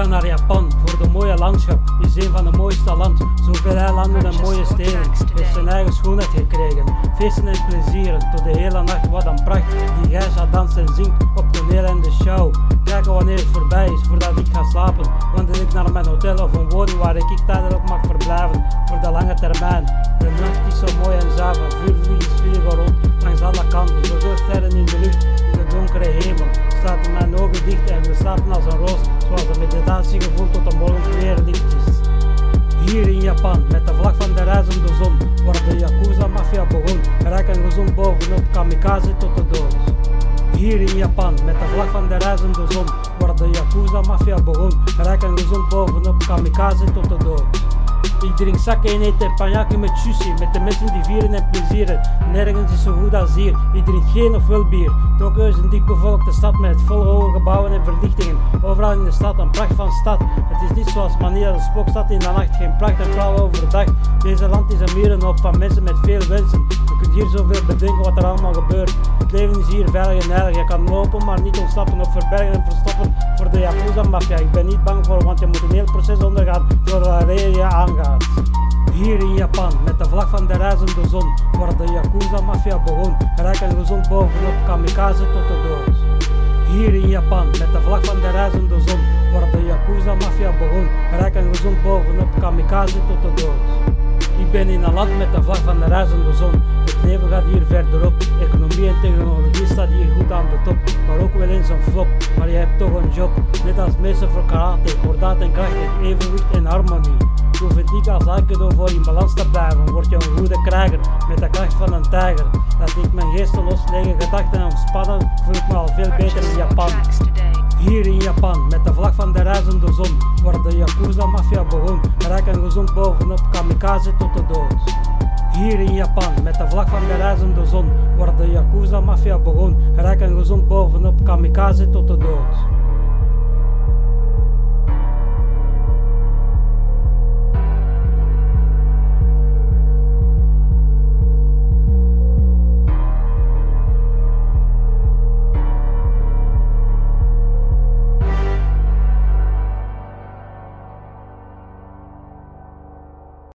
Ga naar Japan voor de mooie landschap. Is een van de mooiste land. Zoveel eilanden en mooie steden. Heeft zijn eigen schoonheid gekregen. Feesten en plezieren tot de hele nacht. Wat een pracht. Die zal dansen en zingt op toneel en de show. Kijken wanneer het voorbij is voordat ik ga slapen. Wandel ik naar mijn hotel of een woning waar ik tijdelijk mag verblijven. Voor de lange termijn. De nacht is zo mooi en zuiver. Vuurvliegers kamikaze tot de dood. Hier in Japan, met de vlag van de reizende zon, waar de Yakuza-maffia begon, rijk en gezond bovenop kamikaze tot de dood. Ik drink sake en eet teppanyaki met sushi, met de mensen die vieren en plezieren. Nergens is zo goed als hier. Ik drink geen of wel bier. Tokio is een dichtbevolkte stad met vol hoge gebouwen en verlichtingen. Overal in de stad een pracht van stad. Het is niet zoals Manila, de spookstad in de nacht. Geen pracht en praal overdag. Deze land is een mierenhoop van mensen met veel wensen. Hier zoveel bedenken wat er allemaal gebeurt. Het leven is hier veilig en heilig. Je kan lopen, maar niet ontsnappen of verbergen en verstoppen voor de Yakuza-mafia. Ik ben niet bang voor, want je moet een heel proces ondergaan voordat je aangaat. Hier in Japan, met de vlag van de reizende zon, waar de Yakuza-maffia begon, rijk en gezond bovenop kamikaze tot de dood. Hier in Japan, met de vlag van de reizende zon, waar de Yakuza-maffia begon, rijk en gezond bovenop kamikaze tot de dood. Ben in een land met de vlag van de reizende zon. Het leven gaat hier verderop. Economie en technologie staat hier goed aan de top. Maar ook wel eens een flop. Maar je hebt toch een job. Net als meester voor karate, kordaat en krachtig, evenwicht en harmonie. Hoeft niet als Aikido voor in balans te blijven. Word je een goede krijger met de kracht van een tijger. Dat ik mijn geesten los, lege gedachten en ontspannen, voel ik me al veel beter in Japan. Hier in Japan, met de vlag van de reizende zon, waar de Yakuza-maffia begon, rijk en gezond bovenop kamikaze tot de dood. Hier in Japan, met de vlag van de reizende zon, waar de Yakuza-maffia begon, rijk en gezond bovenop kamikaze tot de dood.